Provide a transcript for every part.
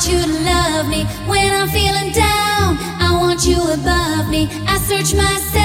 want you to love me when I'm feeling down. I want you above me. I search myself.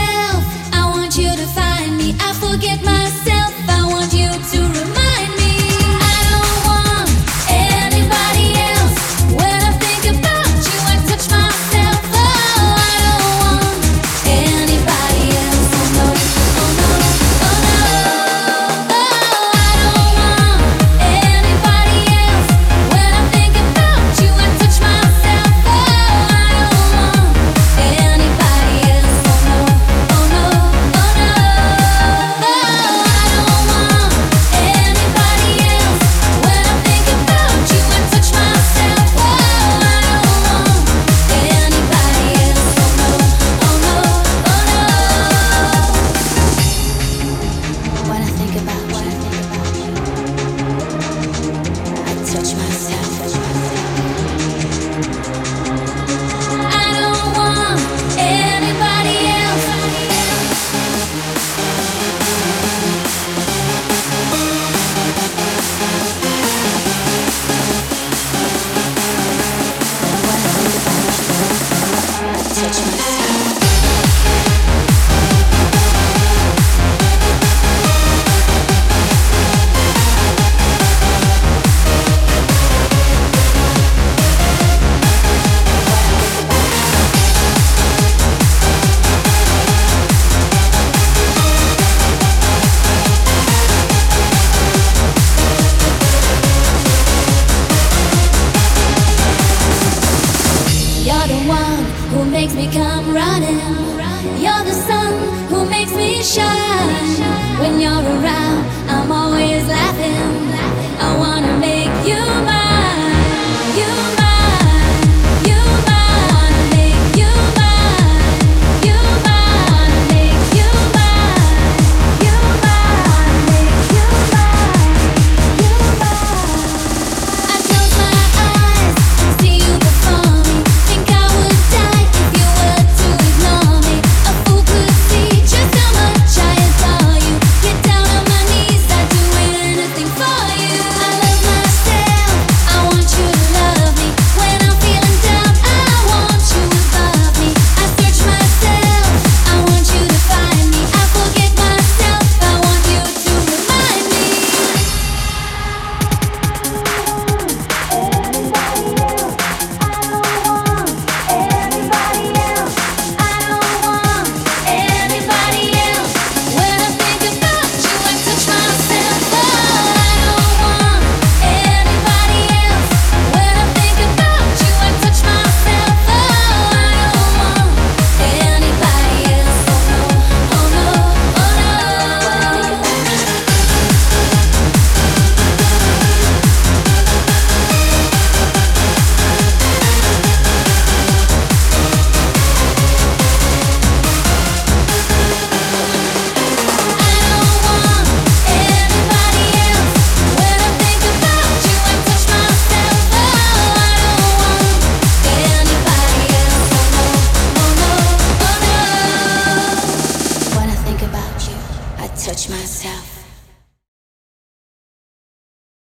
makes me come running. touch myself.